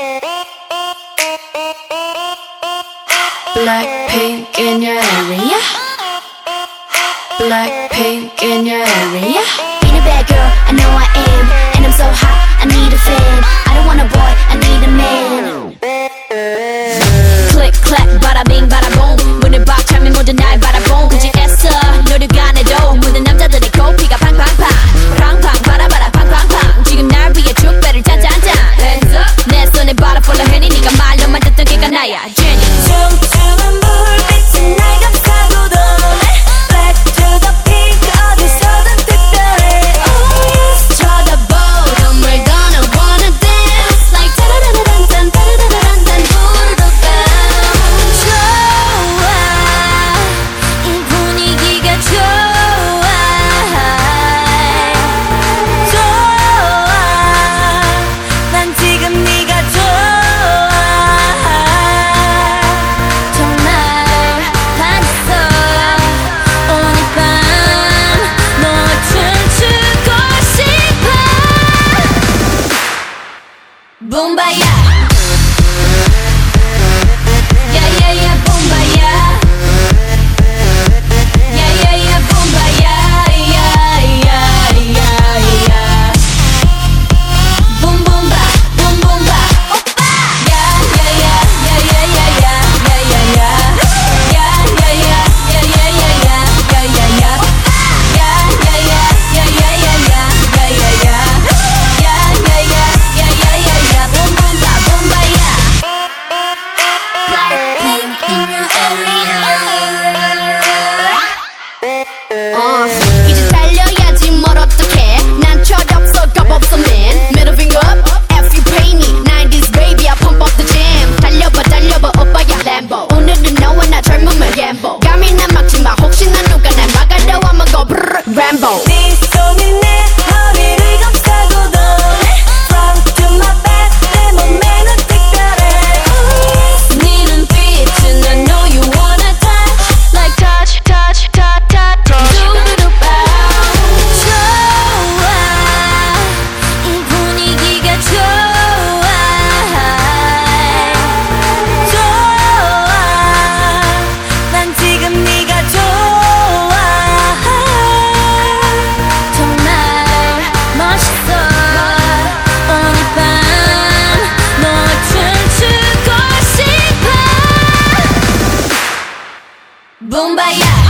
Black pink in your area. Blackpink in your area. Being a bad girl, I know I am. And I'm so hot, I need a fan. I don't want a boy, I need a man. Bombaia!